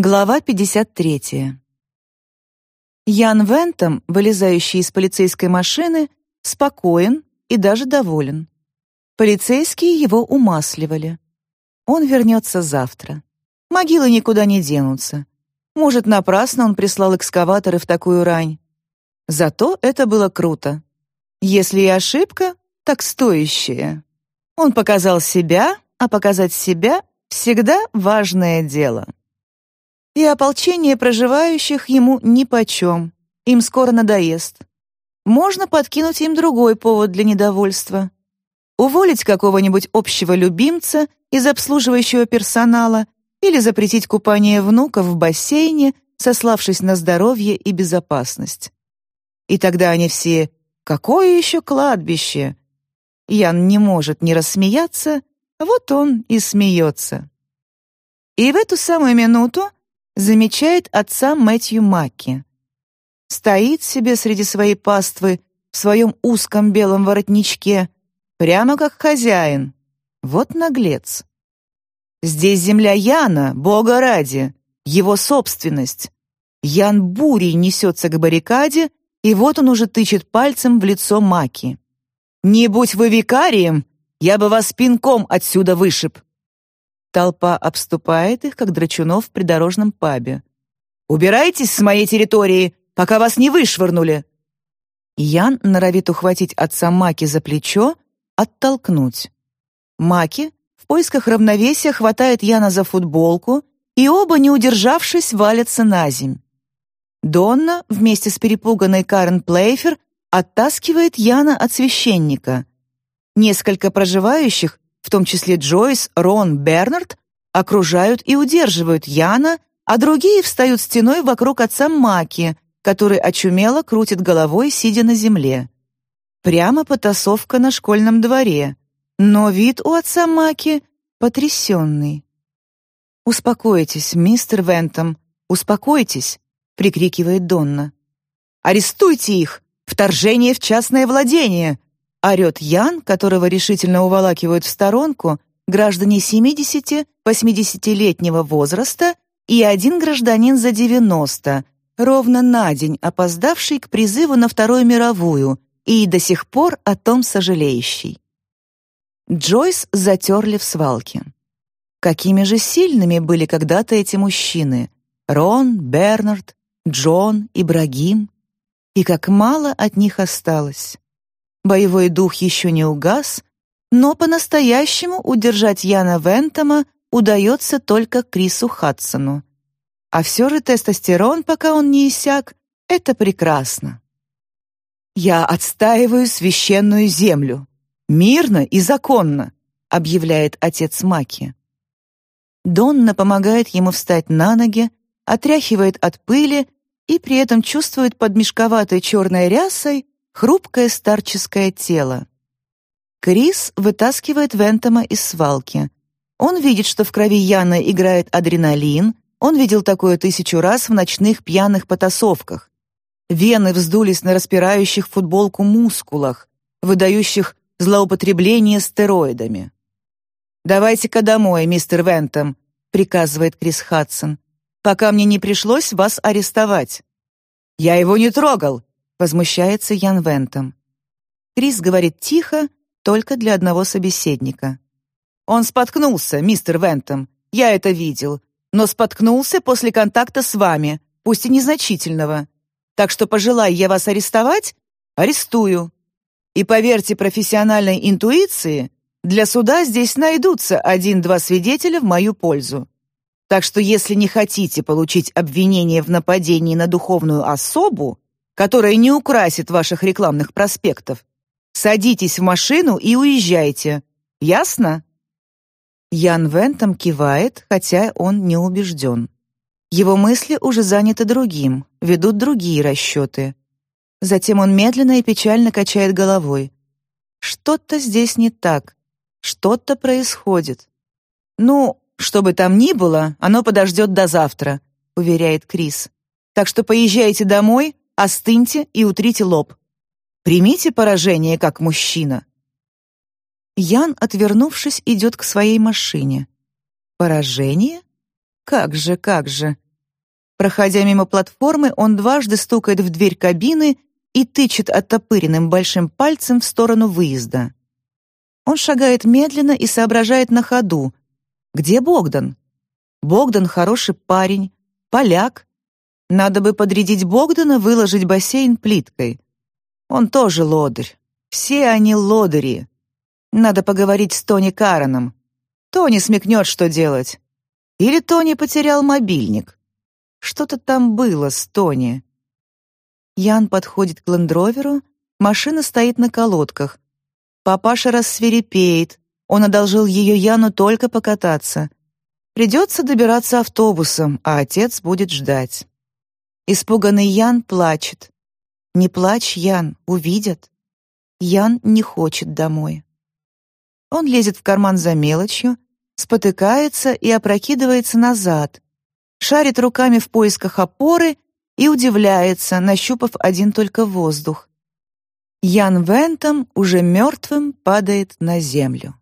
Глава 53. Ян Вентом, вылезающий из полицейской машины, спокоен и даже доволен. Полицейские его умасливали. Он вернется завтра. Могилы никуда не денутся. Может, напрасно он прислал экскаваторы в такую рань. Зато это было круто. Если и ошибка, так стоящая. Он показал себя, а показать себя всегда важное дело. И ополчение проживающих ему нипочем. Им скоро надоест. Можно подкинуть им другой повод для недовольства. Уволить какого-нибудь общего любимца из обслуживающего персонала или запретить купание внуков в бассейне, сославшись на здоровье и безопасность. И тогда они все «Какое еще кладбище?» Ян не может не рассмеяться, вот он и смеется. И в эту самую минуту замечает отца Мэтью Макки. Стоит себе среди своей паствы в своем узком белом воротничке, прямо как хозяин. Вот наглец. Здесь земля Яна, бога ради, его собственность. Ян бурей несется к баррикаде, и вот он уже тычет пальцем в лицо Маки. «Не будь вы викарием, я бы вас пинком отсюда вышиб!» Толпа обступает их, как драчунов в придорожном пабе. «Убирайтесь с моей территории, пока вас не вышвырнули!» Ян норовит ухватить отца Маки за плечо, оттолкнуть. Маки в поисках равновесия хватает Яна за футболку, и оба, не удержавшись, валятся на земь. Донна вместе с перепуганной Карен Плейфер оттаскивает Яна от священника. Несколько проживающих в том числе Джойс, Рон, Бернард, окружают и удерживают Яна, а другие встают стеной вокруг отца Маки, который очумело крутит головой, сидя на земле. Прямо потасовка на школьном дворе, но вид у отца Маки потрясенный. «Успокойтесь, мистер Вентом, успокойтесь», — прикрикивает Донна. «Арестуйте их! Вторжение в частное владение!» Орет Ян, которого решительно уволакивают в сторонку граждане 70-80-летнего возраста и один гражданин за 90, ровно на день опоздавший к призыву на Вторую мировую и до сих пор о том сожалеющий. Джойс затерли в свалке. Какими же сильными были когда-то эти мужчины — Рон, Бернард, Джон, Ибрагим. И как мало от них осталось. Боевой дух еще не угас, но по-настоящему удержать Яна Вентома удается только Крису Хадсону. А все же тестостерон, пока он не иссяк, это прекрасно. «Я отстаиваю священную землю. Мирно и законно», — объявляет отец Маки. Донна помогает ему встать на ноги, отряхивает от пыли и при этом чувствует под мешковатой черной рясой хрупкое старческое тело. Крис вытаскивает Вентома из свалки. Он видит, что в крови Яна играет адреналин, он видел такое тысячу раз в ночных пьяных потасовках. Вены вздулись на распирающих футболку мускулах, выдающих злоупотребление стероидами. «Давайте-ка домой, мистер Вентом», — приказывает Крис Хадсон, «пока мне не пришлось вас арестовать». «Я его не трогал», Возмущается Ян Вентом. Крис говорит тихо, только для одного собеседника. «Он споткнулся, мистер Вентом. Я это видел. Но споткнулся после контакта с вами, пусть и незначительного. Так что пожелаю я вас арестовать, арестую. И поверьте профессиональной интуиции, для суда здесь найдутся один-два свидетеля в мою пользу. Так что если не хотите получить обвинение в нападении на духовную особу, которая не украсит ваших рекламных проспектов. Садитесь в машину и уезжайте. Ясно?» Ян Вентом кивает, хотя он не убежден. Его мысли уже заняты другим, ведут другие расчеты. Затем он медленно и печально качает головой. Что-то здесь не так. Что-то происходит. «Ну, что бы там ни было, оно подождет до завтра», — уверяет Крис. «Так что поезжайте домой, Остыньте и утрите лоб. Примите поражение как мужчина. Ян, отвернувшись, идет к своей машине. Поражение? Как же, как же. Проходя мимо платформы, он дважды стукает в дверь кабины и тычет оттопыренным большим пальцем в сторону выезда. Он шагает медленно и соображает на ходу. Где Богдан? Богдан хороший парень, поляк. Надо бы подрядить Богдана выложить бассейн плиткой. Он тоже лодырь. Все они лодыри. Надо поговорить с Тони Кареном. Тони смекнет, что делать. Или Тони потерял мобильник. Что-то там было с Тони. Ян подходит к лендроверу, машина стоит на колодках. Папаша рассверепеет. Он одолжил ее Яну только покататься. Придется добираться автобусом, а отец будет ждать. Испуганный Ян плачет. «Не плачь, Ян, увидят». Ян не хочет домой. Он лезет в карман за мелочью, спотыкается и опрокидывается назад, шарит руками в поисках опоры и удивляется, нащупав один только воздух. Ян Вентом уже мертвым падает на землю.